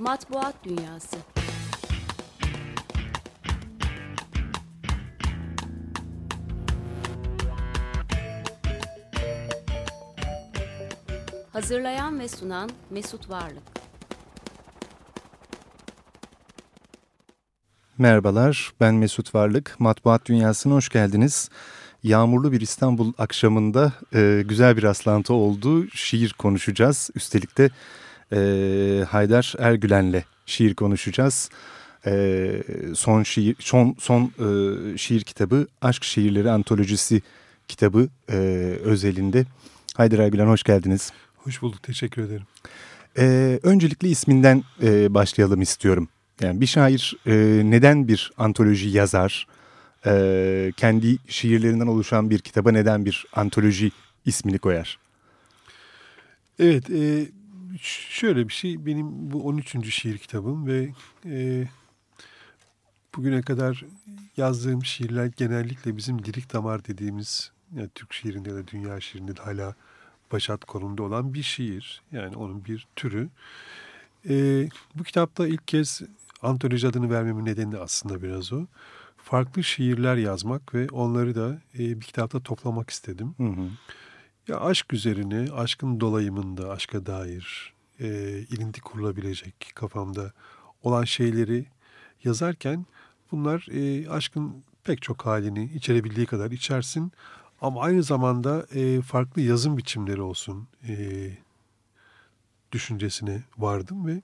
Matbuat Dünyası Hazırlayan ve sunan Mesut Varlık Merhabalar, ben Mesut Varlık. Matbuat Dünyası'na hoş geldiniz. Yağmurlu bir İstanbul akşamında e, güzel bir rastlantı oldu. Şiir konuşacağız. Üstelik de e, Haydar Ergülen'le şiir konuşacağız. E, son şiir, son, son e, şiir kitabı Aşk Şiirleri Antolojisi kitabı e, özelinde. Haydar Ergülen hoş geldiniz. Hoş bulduk, teşekkür ederim. E, öncelikle isminden e, başlayalım istiyorum. Yani bir şair e, neden bir antoloji yazar? E, kendi şiirlerinden oluşan bir kitaba neden bir antoloji ismini koyar? Evet, e, şöyle bir şey. Benim bu 13. şiir kitabım ve e, bugüne kadar yazdığım şiirler genellikle bizim lirik damar dediğimiz yani Türk şiirinde ya da dünya şiirinde de hala başat konumda olan bir şiir. Yani onun bir türü. E, bu kitapta ilk kez antoloji adını vermemin nedeni aslında biraz o. Farklı şiirler yazmak ve onları da e, bir kitapta toplamak istedim. Hı hı. Ya aşk üzerine, aşkın dolayımında, aşka dair e, ilinti kurulabilecek kafamda olan şeyleri yazarken bunlar e, aşkın pek çok halini içerebildiği kadar içersin. Ama aynı zamanda e, farklı yazım biçimleri olsun e, düşüncesine vardım ve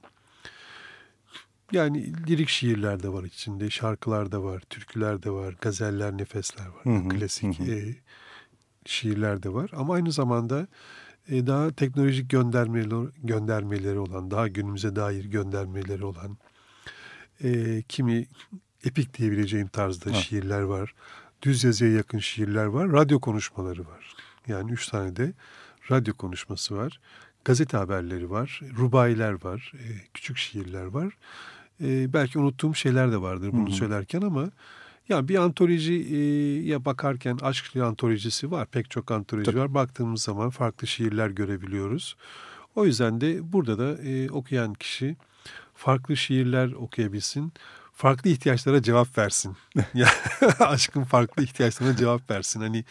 yani lirik şiirler de var içinde, şarkılar da var, türküler de var, gazeller, nefesler var, hı hı, klasik hı. E, şiirler de var. Ama aynı zamanda e, daha teknolojik göndermeleri, göndermeleri olan, daha günümüze dair göndermeleri olan, e, kimi epik diyebileceğim tarzda ha. şiirler var. Düz yazıya yakın şiirler var, radyo konuşmaları var. Yani üç tane de radyo konuşması var. Gazete haberleri var, rubayiler var, e, küçük şiirler var. E, belki unuttuğum şeyler de vardır bunu Hı-hı. söylerken ama ya bir antolojiye bakarken aşk antolojisi var. Pek çok antoloji Tabii. var. Baktığımız zaman farklı şiirler görebiliyoruz. O yüzden de burada da e, okuyan kişi farklı şiirler okuyabilsin. Farklı ihtiyaçlara cevap versin. ya aşkın farklı ihtiyaçlarına cevap versin. Hani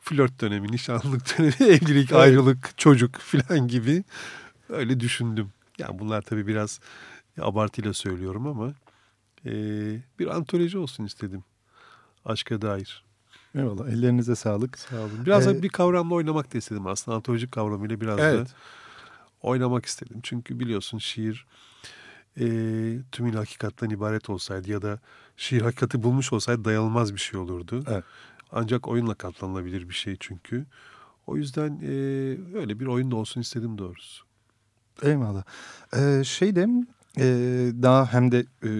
flört dönemi, nişanlılık dönemi, evlilik, evet. ayrılık, çocuk falan gibi öyle düşündüm. Yani bunlar tabii biraz abartıyla söylüyorum ama e, bir antoloji olsun istedim aşka dair. Eyvallah ellerinize sağlık. Sağ olun. Biraz ee, da bir kavramla oynamak da istedim aslında antolojik kavramıyla biraz evet. da oynamak istedim. Çünkü biliyorsun şiir e, tümüyle hakikatten ibaret olsaydı ya da şiir hakikati bulmuş olsaydı dayanılmaz bir şey olurdu. Evet. Ancak oyunla katlanılabilir bir şey çünkü. O yüzden e, öyle bir oyun da olsun istedim doğrusu. Eyvallah. Ee, şey de e, daha hem de e,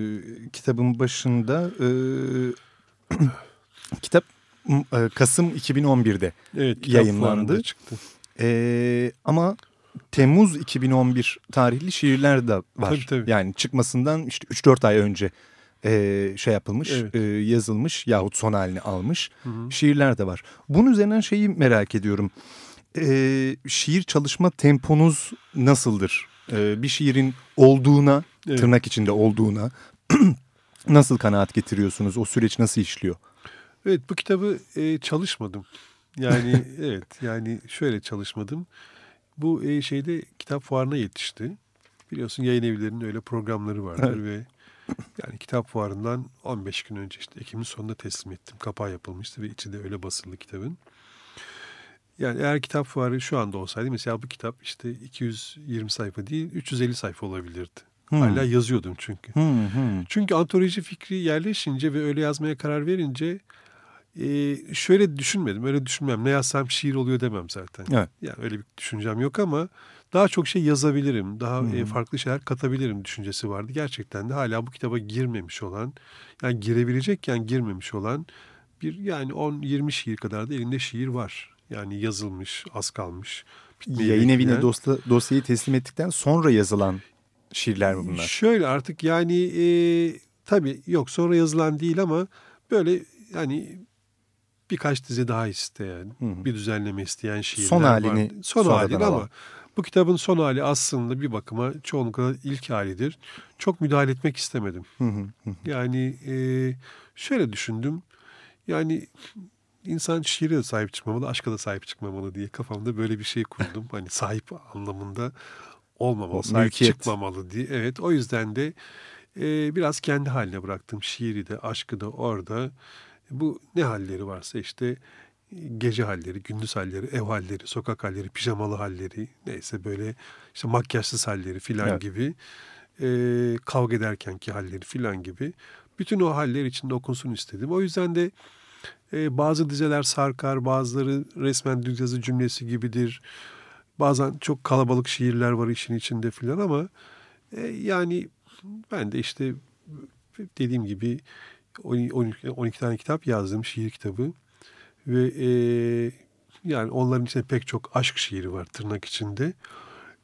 kitabın başında e, kitap e, Kasım 2011'de evet, yayınlandı. çıktı. E, ama Temmuz 2011 tarihli şiirler de var. Tabii, tabii. Yani çıkmasından işte 3-4 ay önce e, şey yapılmış, evet. e, yazılmış yahut son halini almış hı hı. şiirler de var. Bunun üzerinden şeyi merak ediyorum. E, şiir çalışma temponuz nasıldır? E, bir şiirin olduğuna, evet. tırnak içinde olduğuna nasıl kanaat getiriyorsunuz? O süreç nasıl işliyor? Evet bu kitabı e, çalışmadım. Yani evet yani şöyle çalışmadım. Bu e, şeyde kitap fuarına yetişti. Biliyorsun yayın evlerinin öyle programları vardır evet. ve yani kitap fuarından 15 gün önce işte Ekim'in sonunda teslim ettim. Kapağı yapılmıştı ve içi de öyle basılı kitabın. Yani eğer kitap fuarı şu anda olsaydı mesela bu kitap işte 220 sayfa değil 350 sayfa olabilirdi. Hmm. Hala yazıyordum çünkü. Hmm, hmm. Çünkü antoloji fikri yerleşince ve öyle yazmaya karar verince e, şöyle düşünmedim. Öyle düşünmem. Ne yazsam şiir oluyor demem zaten. Evet. Yani öyle bir düşüncem yok ama daha çok şey yazabilirim. Daha hmm. e, farklı şeyler katabilirim düşüncesi vardı. Gerçekten de hala bu kitaba girmemiş olan yani girebilecekken girmemiş olan bir yani 10-20 şiir kadar da elinde şiir var. Yani yazılmış, az kalmış. Yayın evine dosya, dosyayı teslim ettikten sonra yazılan şiirler mi bunlar? Şöyle artık yani e, tabii yok sonra yazılan değil ama böyle yani birkaç dizi daha isteyen, hı hı. bir düzenleme isteyen şiirler Son halini var. Son halini ama Bu kitabın son hali aslında bir bakıma çoğunlukla ilk halidir. Çok müdahale etmek istemedim. yani e, şöyle düşündüm. Yani insan şiire de sahip çıkmamalı, aşka da sahip çıkmamalı diye kafamda böyle bir şey kurdum. hani sahip anlamında olmamalı, sahip mülkiyet. çıkmamalı diye. Evet o yüzden de e, biraz kendi haline bıraktım. Şiiri de, aşkı da orada. Bu ne halleri varsa işte gece halleri, gündüz halleri, ev halleri, sokak halleri, pijamalı halleri, neyse böyle işte makyajsız halleri filan evet. gibi e, kavga ederkenki halleri filan gibi bütün o haller içinde okunsun istedim. O yüzden de e, bazı dizeler sarkar, bazıları resmen düz yazı cümlesi gibidir. Bazen çok kalabalık şiirler var işin içinde filan ama e, yani ben de işte dediğim gibi 12, 12 tane kitap yazdım, şiir kitabı. Ve e, yani onların içinde pek çok aşk şiiri var tırnak içinde.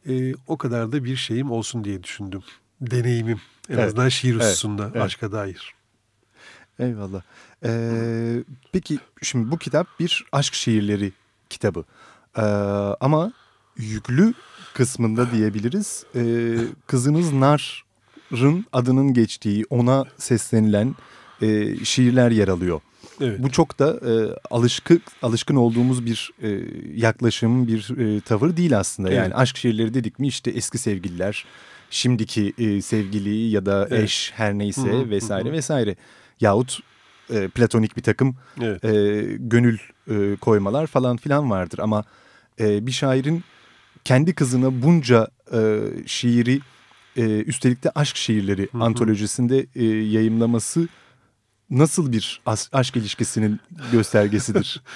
E, o kadar da bir şeyim olsun diye düşündüm. Deneyimim en evet. azından şiir hususunda evet. aşka dair. Eyvallah. Ee, peki şimdi bu kitap bir aşk şiirleri kitabı. Ee, ama yüklü kısmında diyebiliriz. Ee, kızınız Nar'ın adının geçtiği, ona seslenilen e, şiirler yer alıyor. Evet. Bu çok da e, alışkın alışkın olduğumuz bir e, yaklaşım, bir e, tavır değil aslında. Evet. Yani aşk şiirleri dedik mi işte eski sevgililer, şimdiki e, sevgili ya da evet. eş her neyse hı hı, vesaire hı. vesaire. Yahut e, platonik bir takım evet. e, gönül e, koymalar falan filan vardır. Ama e, bir şairin kendi kızına bunca e, şiiri e, üstelik de aşk şiirleri hı hı. antolojisinde e, yayımlaması nasıl bir aşk ilişkisinin göstergesidir?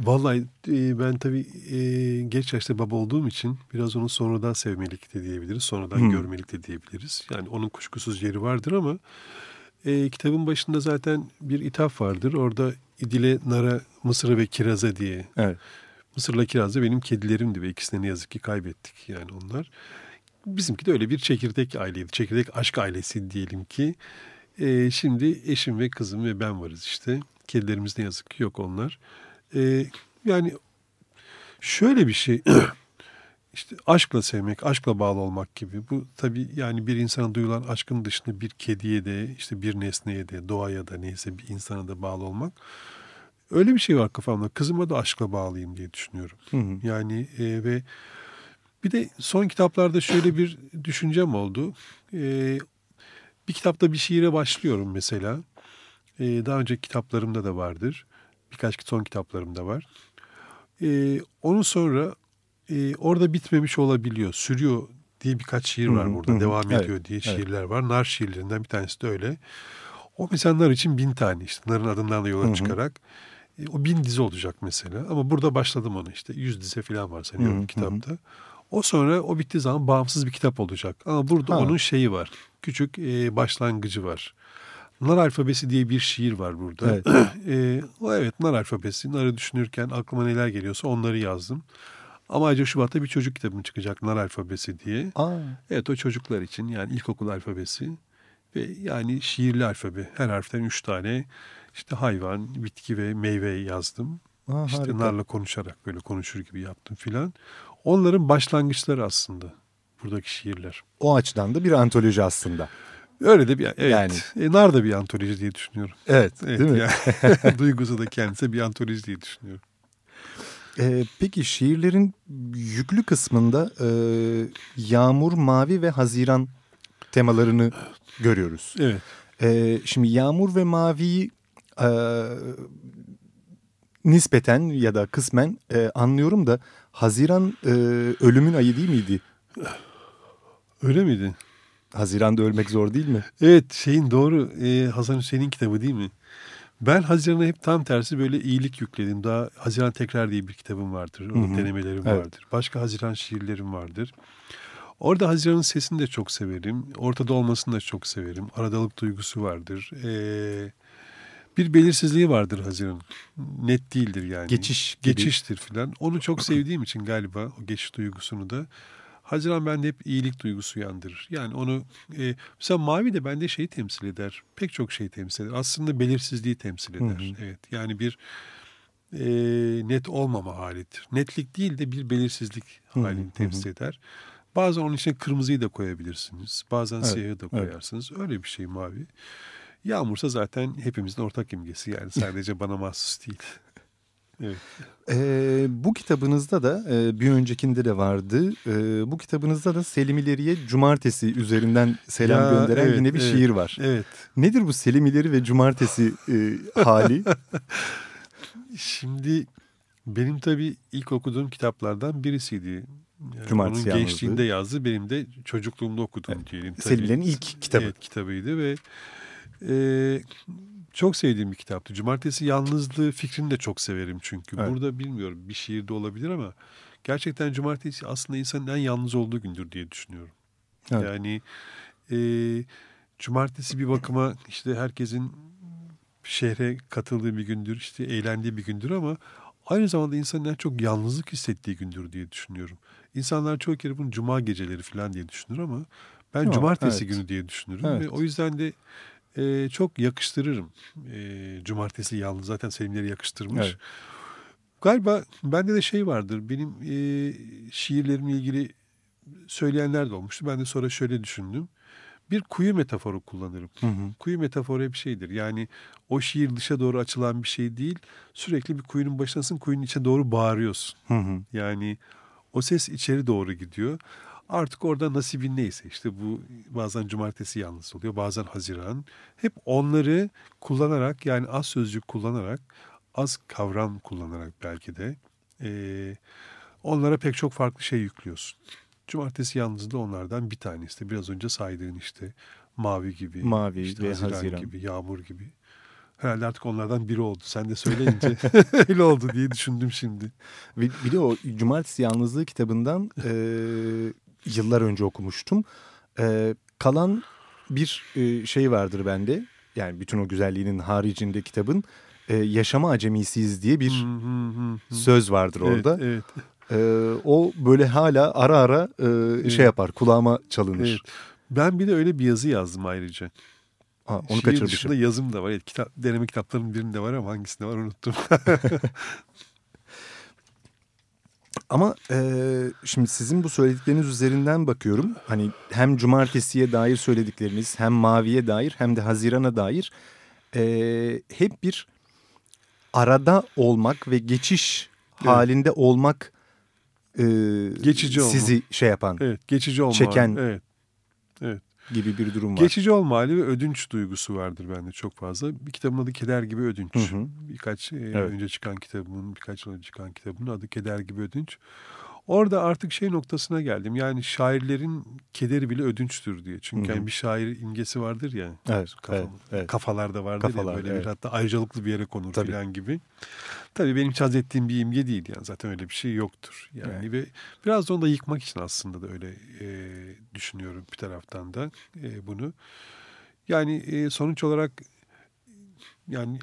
Vallahi e, ben tabii e, geç yaşta baba olduğum için biraz onu sonradan sevmelik de diyebiliriz. Sonradan hmm. görmelik de diyebiliriz. Yani onun kuşkusuz yeri vardır ama e, kitabın başında zaten bir ithaf vardır. Orada İdil'e, Nara, Mısır'a ve Kiraz'a diye. Evet. Mısır'la Kiraz'da benim kedilerimdi ve ikisini ne yazık ki kaybettik yani onlar. Bizimki de öyle bir çekirdek aileydi. Çekirdek aşk ailesi diyelim ki. E, şimdi eşim ve kızım ve ben varız işte. Kedilerimiz ne yazık ki yok onlar. E, yani şöyle bir şey işte aşkla sevmek, aşkla bağlı olmak gibi. Bu tabii yani bir insana duyulan aşkın dışında bir kediye de işte bir nesneye de doğaya da neyse bir insana da bağlı olmak. Öyle bir şey var kafamda. Kızıma da aşkla bağlıyım diye düşünüyorum. Hı hı. Yani e, ve bir de son kitaplarda şöyle bir düşüncem oldu. E, bir kitapta bir şiire başlıyorum mesela. Ee, daha önce kitaplarımda da vardır. Birkaç son kitaplarımda var. Ee, onun sonra e, orada bitmemiş olabiliyor. Sürüyor diye birkaç şiir var hı, burada. Hı, Devam evet, ediyor diye evet. şiirler var. Nar şiirlerinden bir tanesi de öyle. O mesela nar için bin tane işte. Narın adından da yola hı, çıkarak. E, o bin dizi olacak mesela. Ama burada başladım onu işte. Yüz dize falan var sanıyorum kitapta. Hı. O sonra o bittiği zaman bağımsız bir kitap olacak. Ama burada ha. onun şeyi var. Küçük e, başlangıcı var. Nar alfabesi diye bir şiir var burada. Evet. e, o evet nar alfabesi. Narı düşünürken aklıma neler geliyorsa onları yazdım. Ama ayrıca Şubat'ta bir çocuk kitabım çıkacak nar alfabesi diye. Aa. Evet o çocuklar için yani ilkokul alfabesi. Ve yani şiirli alfabe. Her harften üç tane işte hayvan, bitki ve meyve yazdım. Aa, işte harika. narla konuşarak böyle konuşur gibi yaptım filan. Onların başlangıçları aslında buradaki şiirler. O açıdan da bir antoloji aslında. Öyle de bir evet. Yani. E, nar da bir antoloji diye düşünüyorum. Evet, evet değil mi? Yani, duygusu da kendisi bir antoloji diye düşünüyorum. Ee, peki şiirlerin yüklü kısmında e, yağmur, mavi ve haziran temalarını görüyoruz. Evet. Ee, şimdi yağmur ve maviyi e, nispeten ya da kısmen e, anlıyorum da Haziran e, ölümün ayı değil miydi? Öyle miydi? Haziran'da ölmek zor değil mi? Evet şeyin doğru e, Hasan Hüseyin'in kitabı değil mi? Ben Haziran'a hep tam tersi böyle iyilik yükledim. Daha Haziran Tekrar diye bir kitabım vardır. Onun denemelerim evet. vardır. Başka Haziran şiirlerim vardır. Orada Haziran'ın sesini de çok severim. Ortada olmasını da çok severim. Aradalık duygusu vardır. Ee, bir belirsizliği vardır Haziran. Net değildir yani. Geçiş gibi. Geçiştir filan. Onu çok sevdiğim için galiba o geçiş duygusunu da Haziran bende hep iyilik duygusu uyandırır. Yani onu e, mesela mavi de bende şeyi temsil eder. Pek çok şey temsil eder. Aslında belirsizliği temsil eder. Hı hı. Evet. Yani bir e, net olmama halidir. Netlik değil de bir belirsizlik halini temsil eder. Bazen onun için kırmızıyı da koyabilirsiniz. Bazen evet, siyahı da koyarsınız. Evet. Öyle bir şey mavi. Yağmursa zaten hepimizin ortak imgesi yani sadece bana mahsus değil. Evet. Ee, bu kitabınızda da e, bir öncekinde de vardı. E, bu kitabınızda da Selim İleri'ye cumartesi üzerinden selam ya, gönderen evet, yine bir evet, şiir var. Evet. Nedir bu Selim İleri ve cumartesi e, hali? Şimdi benim tabii ilk okuduğum kitaplardan birisiydi. Yani Cumartesi onun gençliğinde yazdı. Benim de çocukluğumda okudum evet. diyelim. Selim'lerin ilk kitabı. Evet kitabıydı ve e, çok sevdiğim bir kitaptı. Cumartesi yalnızlığı fikrini de çok severim çünkü. Evet. Burada bilmiyorum bir şiirde olabilir ama gerçekten cumartesi aslında insanın en yalnız olduğu gündür diye düşünüyorum. Evet. Yani e, cumartesi bir bakıma işte herkesin şehre katıldığı bir gündür, işte eğlendiği bir gündür ama aynı zamanda insanın en çok yalnızlık hissettiği gündür diye düşünüyorum. İnsanlar çoğu kere bunu cuma geceleri falan diye düşünür ama ben Yok, cumartesi evet. günü diye düşünürüm evet. ve o yüzden de e, çok yakıştırırım. E, cumartesi yalnız zaten Selimleri yakıştırmış. Evet. Galiba bende de şey vardır. Benim e, şiirlerimle ilgili söyleyenler de olmuştu. Ben de sonra şöyle düşündüm. Bir kuyu metaforu kullanırım. Hı hı. Kuyu metaforu hep şeydir. Yani o şiir dışa doğru açılan bir şey değil. Sürekli bir kuyunun başındasın, kuyunun içe doğru bağırıyorsun. Hı hı. Yani o ses içeri doğru gidiyor. Artık orada nasibin neyse işte bu bazen cumartesi yalnız oluyor bazen haziran. Hep onları kullanarak yani az sözcük kullanarak az kavram kullanarak belki de e, onlara pek çok farklı şey yüklüyorsun. Cumartesi yalnız da onlardan bir tanesi. Biraz önce saydığın işte mavi gibi, mavi işte ve haziran, haziran gibi, yağmur gibi. Herhalde artık onlardan biri oldu. Sen de söyleyince öyle oldu diye düşündüm şimdi. Bir, bir de o Cumartesi Yalnızlığı kitabından e, yıllar önce okumuştum. E, kalan bir e, şey vardır bende. Yani bütün o güzelliğinin haricinde kitabın e, yaşama acemisiyiz diye bir söz vardır orada. Evet, evet. E, o böyle hala ara ara e, evet. şey yapar kulağıma çalınır. Evet. Ben bir de öyle bir yazı yazdım ayrıca. Ha, onu Şiir kaçırmışım. dışında yazım da var. Evet, kitap, deneme kitaplarının birinde var ama hangisinde var unuttum. Ama e, şimdi sizin bu söyledikleriniz üzerinden bakıyorum. Hani hem cumartesiye dair söyledikleriniz hem maviye dair hem de hazirana dair e, hep bir arada olmak ve geçiş evet. halinde olmak e, geçici sizi olma. şey yapan, evet, geçici olma. çeken evet. Gibi bir durum var. Geçici olma hali ve ödünç duygusu vardır bende çok fazla. Bir kitabın adı Keder gibi ödünç. Hı hı. Birkaç e, evet. önce çıkan kitabımın, birkaç önce çıkan kitabımın adı Keder gibi ödünç. Orada artık şey noktasına geldim. Yani şairlerin kederi bile ödünçtür diye. Çünkü hı hı. Yani bir şair imgesi vardır ya. Evet, kafa, evet, evet. Kafalarda vardır Kafalar, ya böyle evet. bir hatta ayrıcalıklı bir yere konur Tabii. falan gibi. Tabii benim hiç ettiğim bir imge değil yani zaten öyle bir şey yoktur. Yani evet. ve biraz da onu da yıkmak için aslında da öyle e, düşünüyorum bir taraftan da e, bunu. Yani e, sonuç olarak yani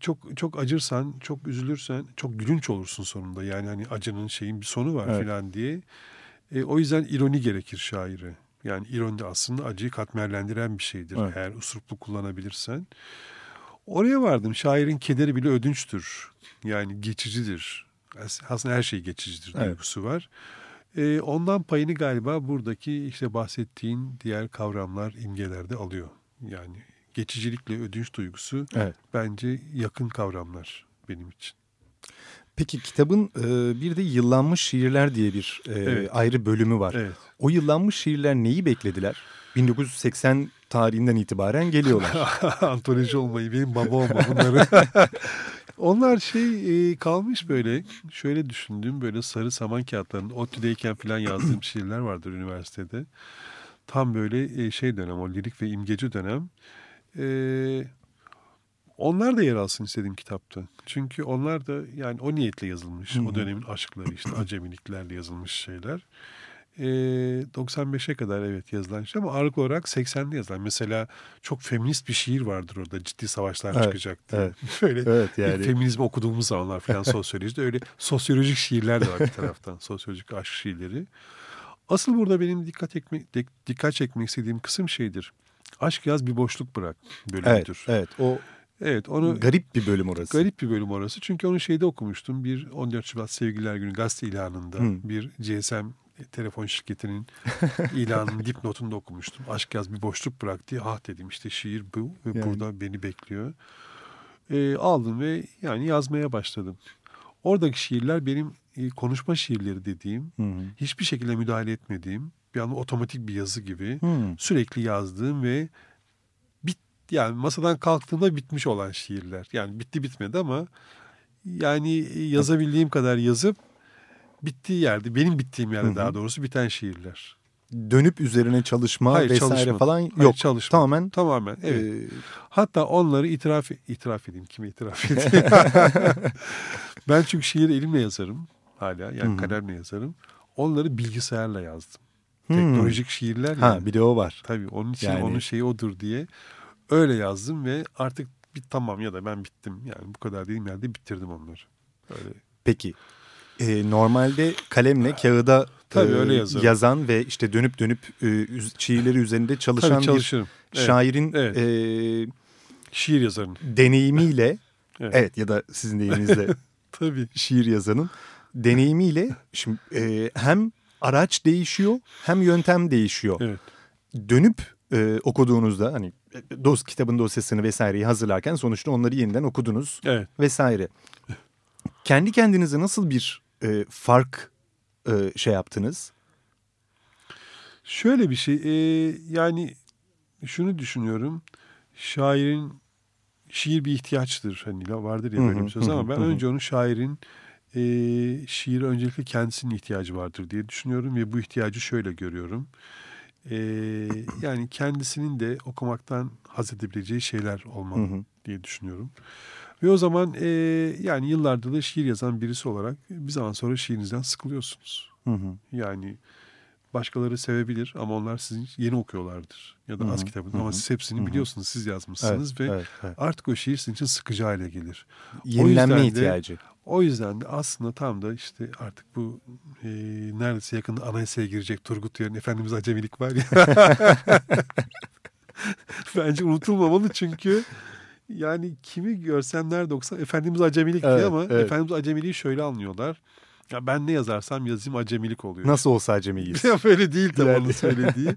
çok çok acırsan, çok üzülürsen çok gülünç olursun sonunda. Yani hani acının şeyin bir sonu var evet. filan diye. E, o yüzden ironi gerekir şaire. Yani ironi de aslında acıyı katmerlendiren bir şeydir. Evet. Eğer usuruplu kullanabilirsen. Oraya vardım. Şairin kederi bile ödünçtür. Yani geçicidir. Aslında her şey geçicidir evet. duygusu var. E, ondan payını galiba buradaki işte bahsettiğin diğer kavramlar, imgelerde alıyor. Yani geçicilikle ödünç duygusu evet. bence yakın kavramlar benim için. Peki kitabın e, bir de yıllanmış şiirler diye bir e, evet. ayrı bölümü var. Evet. O yıllanmış şiirler neyi beklediler? 1980 tarihinden itibaren geliyorlar. Antoloji olmayı, benim baba olma bunları. Onlar şey e, kalmış böyle şöyle düşündüğüm böyle sarı saman kağıtlarının ODTÜ'deyken falan yazdığım şiirler vardır üniversitede. Tam böyle e, şey dönem o lirik ve imgeci dönem. E, onlar da yer alsın istediğim kitapta. Çünkü onlar da yani o niyetle yazılmış. o dönemin aşkları işte acemiliklerle yazılmış şeyler. E, 95'e kadar evet yazılan şey ama ağırlıklı olarak 80'de yazılan. Mesela çok feminist bir şiir vardır orada. Ciddi savaşlar evet, çıkacaktı. Evet, Böyle evet, yani. feminizmi okuduğumuz zamanlar falan sosyolojide öyle sosyolojik şiirler de var bir taraftan. sosyolojik aşk şiirleri. Asıl burada benim dikkat, etme, dikkat çekmek istediğim kısım şeydir. Aşk yaz bir boşluk bırak bölümüdür. Evet, evet. O Evet onu garip bir bölüm orası. Garip bir bölüm orası. Çünkü onu şeyde okumuştum. Bir 14 Şubat Sevgililer Günü gazete ilanında hmm. bir GSM telefon şirketinin ilanının dipnotunda okumuştum. Aşk yaz bir boşluk bıraktı. Ah dedim işte şiir bu ve yani. burada beni bekliyor. E, aldım ve yani yazmaya başladım. Oradaki şiirler benim e, konuşma şiirleri dediğim, hı hiçbir şekilde müdahale etmediğim, bir anda otomatik bir yazı gibi hı. sürekli yazdığım ve bit yani masadan kalktığımda bitmiş olan şiirler. Yani bitti bitmedi ama yani yazabildiğim kadar yazıp bittiği yerde, benim bittiğim yerde hı hı. daha doğrusu biten şiirler. Dönüp üzerine çalışma Hayır, vesaire çalışma. falan yok. Hayır, çalışma. Tamamen. Tamamen evet. E... Hatta onları itiraf itiraf edeyim. Kime itiraf edeyim? ben çünkü şiir elimle yazarım hala. Yani hı. kalemle yazarım. Onları bilgisayarla yazdım. Hmm. Teknolojik şiirler ha, yani. bir de o var. Tabii onun için yani... onun şeyi odur diye öyle yazdım ve artık bir tamam ya da ben bittim. Yani bu kadar dediğim yerde bitirdim onları. Öyle. Peki e, normalde kalemle kağıda Tabii, e, öyle yazan ve işte dönüp dönüp e, şiirleri üzerinde çalışan bir evet. şairin evet. E, şiir yazarının deneyimiyle evet. evet ya da sizin deyiminizle Tabii. şiir yazanın deneyimiyle şimdi e, hem araç değişiyor hem yöntem değişiyor. Evet. Dönüp e, okuduğunuzda hani dos kitabın dosyasını vesaireyi hazırlarken sonuçta onları yeniden okudunuz evet. vesaire. Kendi kendinize nasıl bir e, fark e, şey yaptınız? Şöyle bir şey e, yani şunu düşünüyorum şairin şiir bir ihtiyaçtır hani vardır ya böyle bir söz ama ben önce onu şairin e, şiire öncelikle kendisinin ihtiyacı vardır diye düşünüyorum ve bu ihtiyacı şöyle görüyorum. E, yani kendisinin de okumaktan haz edebileceği şeyler olmalı diye düşünüyorum. Ve o zaman e, yani yıllardır da şiir yazan birisi olarak bir zaman sonra şiirinizden sıkılıyorsunuz. Hı hı. Yani başkaları sevebilir ama onlar sizin yeni okuyorlardır. Ya da hı hı. az kitabını hı ama siz hepsini biliyorsunuz siz yazmışsınız evet, ve evet, evet. artık o şiir sizin için sıkıcı hale gelir. Yenilenme ihtiyacı. De, o yüzden de aslında tam da işte artık bu e, neredeyse yakında anayasaya girecek Turgut Uyar'ın Efendimiz Acemilik var ya. Bence unutulmamalı çünkü yani kimi görsem nerede okusam Efendimiz Acemilik evet, diye ama evet. Efendimiz Acemiliği şöyle anlıyorlar. Ya ben ne yazarsam yazayım acemilik oluyor. Nasıl olsa acemiyiz. ya böyle değil tabii yani. onu söylediği.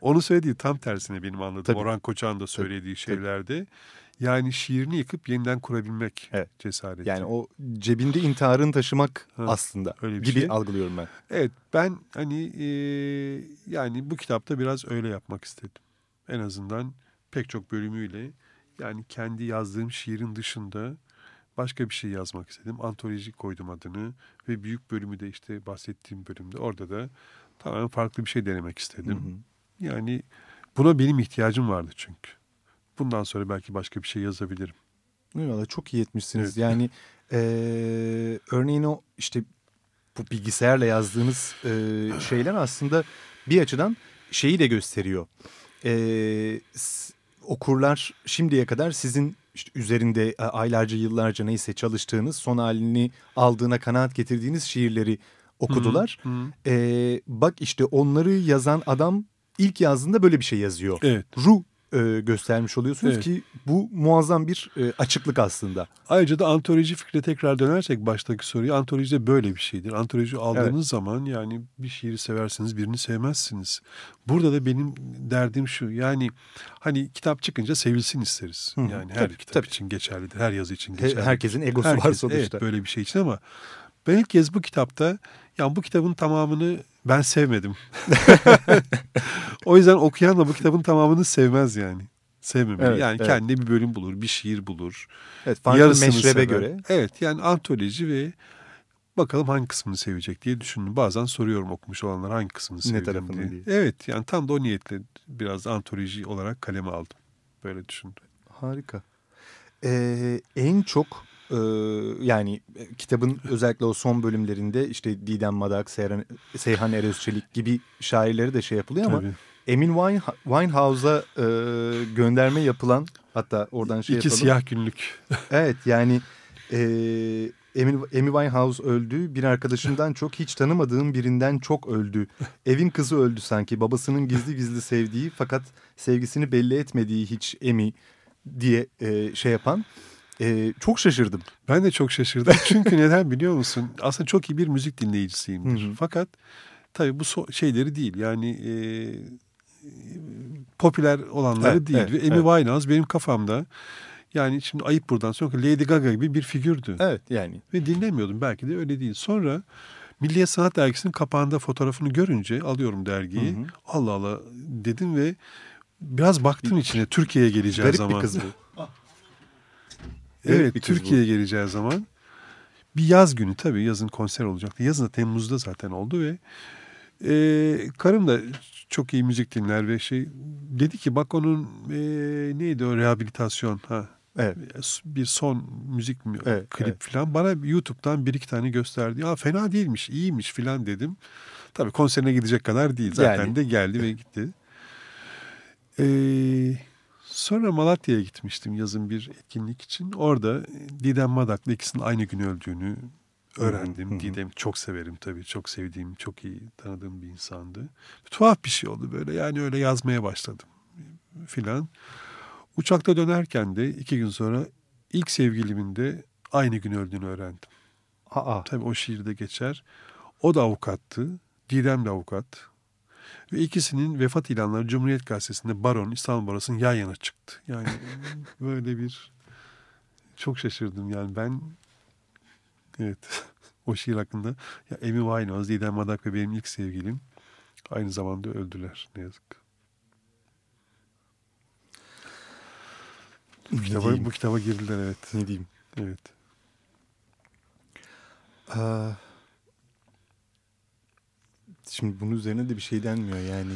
onu söylediği tam tersine benim anladığım. Tabii. Orhan Koçak'ın da söylediği tabii. şeylerde. Yani şiirini yıkıp yeniden kurabilmek evet. cesareti. Yani o cebinde intiharını taşımak ha, aslında öyle bir gibi şey. algılıyorum ben. Evet ben hani e, yani bu kitapta biraz öyle yapmak istedim. En azından pek çok bölümüyle yani kendi yazdığım şiirin dışında başka bir şey yazmak istedim. Antoloji koydum adını ve büyük bölümü de işte bahsettiğim bölümde orada da tamamen farklı bir şey denemek istedim. Hı hı. Yani buna benim ihtiyacım vardı çünkü. Bundan sonra belki başka bir şey yazabilirim. Eyvallah çok iyi etmişsiniz. Evet. Yani e, örneğin o işte bu bilgisayarla yazdığınız e, şeyler aslında bir açıdan şeyi de gösteriyor. E, okurlar şimdiye kadar sizin işte üzerinde e, aylarca yıllarca neyse çalıştığınız son halini aldığına kanaat getirdiğiniz şiirleri okudular. Hı hı. Ee, bak işte onları yazan adam ilk yazdığında böyle bir şey yazıyor. Evet. Ru e, göstermiş oluyorsunuz evet. ki bu muazzam bir e, açıklık aslında. Ayrıca da antoloji fikre tekrar dönersek baştaki soruyu antoloji de böyle bir şeydir. Antoloji aldığınız evet. zaman yani bir şiiri seversiniz birini sevmezsiniz. Burada da benim derdim şu yani hani kitap çıkınca sevilsin isteriz. Hı. Yani her tabii, kitap tabii. için geçerlidir her yazı için geçerlidir. Herkesin egosu Herkes, var sonuçta. Evet böyle bir şey için ama ben ilk kez bu kitapta yani bu kitabın tamamını ben sevmedim. o yüzden okuyan da bu kitabın tamamını sevmez yani. Sevmemeli. Evet, yani evet. kendine bir bölüm bulur, bir şiir bulur. Evet, farklı meşrebe sever. göre. Evet, yani antoloji ve bakalım hangi kısmını sevecek diye düşündüm. Bazen soruyorum okumuş olanlar hangi kısmını seveceğim diye. diye. Evet, yani tam da o niyetle biraz antoloji olarak kaleme aldım. Böyle düşündüm. Harika. Ee, en çok ee, yani e, kitabın özellikle o son bölümlerinde işte Didem Madak, Seyhan, Seyhan Erözçelik gibi şairleri de şey yapılıyor ama Tabii. Emin Wine, Winehouse'a e, gönderme yapılan hatta oradan şey İki yapalım. siyah günlük. evet yani e, Emin, Amy Winehouse öldü. Bir arkadaşımdan çok hiç tanımadığım birinden çok öldü. Evin kızı öldü sanki. Babasının gizli gizli sevdiği fakat sevgisini belli etmediği hiç Amy diye e, şey yapan e, çok şaşırdım. Ben de çok şaşırdım. Çünkü neden biliyor musun? Aslında çok iyi bir müzik dinleyicisiyimdir. Hı hı. Fakat tabii bu so şeyleri değil. Yani e, popüler olanları evet, değil. Evet, Ve Amy evet. Winehouse benim kafamda yani şimdi ayıp buradan sonra Lady Gaga gibi bir figürdü. Evet yani. Ve dinlemiyordum. Belki de öyle değil. Sonra Milliyet Sanat Dergisi'nin kapağında fotoğrafını görünce alıyorum dergiyi. Hı hı. Allah Allah dedim ve biraz baktım içine Türkiye'ye geleceği Garip zaman. Garip bir kız bu. evet Türkiye'ye geleceği zaman. Bir yaz günü tabii yazın konser olacaktı. Yazın da Temmuz'da zaten oldu ve e, karım da çok iyi müzik dinler ve şey dedi ki bak onun e, neydi o rehabilitasyon ha Evet. Bir son müzik mi, evet, klip evet. falan bana YouTube'dan bir iki tane gösterdi. Ya fena değilmiş, iyiymiş falan dedim. Tabii konserine gidecek kadar değil. Zaten yani. de geldi ve gitti. Ee, sonra Malatya'ya gitmiştim yazın bir etkinlik için. Orada Didem Madak'la ikisinin aynı gün öldüğünü öğrendim. Hı Didem'i çok severim tabii. Çok sevdiğim, çok iyi tanıdığım bir insandı. Tuhaf bir şey oldu böyle. Yani öyle yazmaya başladım filan. Uçakta dönerken de iki gün sonra ilk sevgilimin de aynı gün öldüğünü öğrendim. Aa. Tabii o şiirde geçer. O da avukattı. Didem de avukat. Ve ikisinin vefat ilanları Cumhuriyet Gazetesi'nde Baron, İstanbul Barosu'nun yan yana çıktı. Yani böyle bir çok şaşırdım. Yani ben evet o şiir hakkında ya Amy Winehouse, Didem Madak ve benim ilk sevgilim aynı zamanda öldüler ne yazık. Bu kitaba, bu kitaba girdiler evet. Ne diyeyim? Evet. Aa, şimdi bunun üzerine de bir şey denmiyor yani.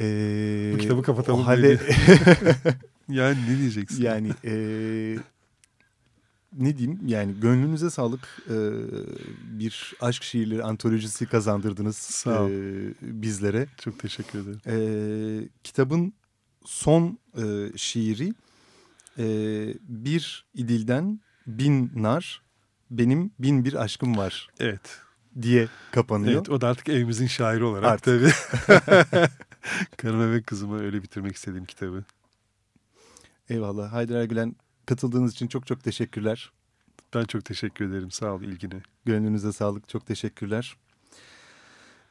Ee, bu kitabı kapatalım. O halde... yani ne diyeceksin? Yani e, ne diyeyim yani gönlünüze sağlık e, bir aşk şiirleri antolojisi kazandırdınız Sağ ol. E, bizlere. Çok teşekkür ederim. E, kitabın son e, şiiri e, bir idilden bin nar benim bin bir aşkım var. Evet. Diye kapanıyor. Evet o da artık evimizin şairi olarak artık. tabii. Karıma ve kızıma öyle bitirmek istediğim kitabı. Eyvallah. Haydar Ergülen katıldığınız için çok çok teşekkürler. Ben çok teşekkür ederim. Sağ ol ilgine. Gönlünüze sağlık. Çok teşekkürler.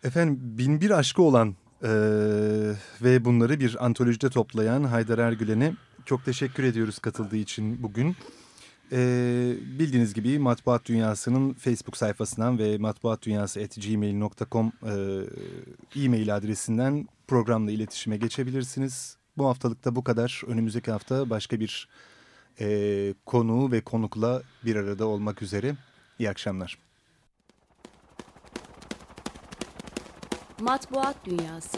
Efendim bin bir aşkı olan e, ve bunları bir antolojide toplayan Haydar Ergülen'e çok teşekkür ediyoruz katıldığı için bugün. Ee, bildiğiniz gibi Matbuat Dünyası'nın Facebook sayfasından ve matbuatdunyası.gmail.com e, e-mail adresinden programla iletişime geçebilirsiniz. Bu haftalıkta bu kadar. Önümüzdeki hafta başka bir e, konu ve konukla bir arada olmak üzere. İyi akşamlar. Matbuat Dünyası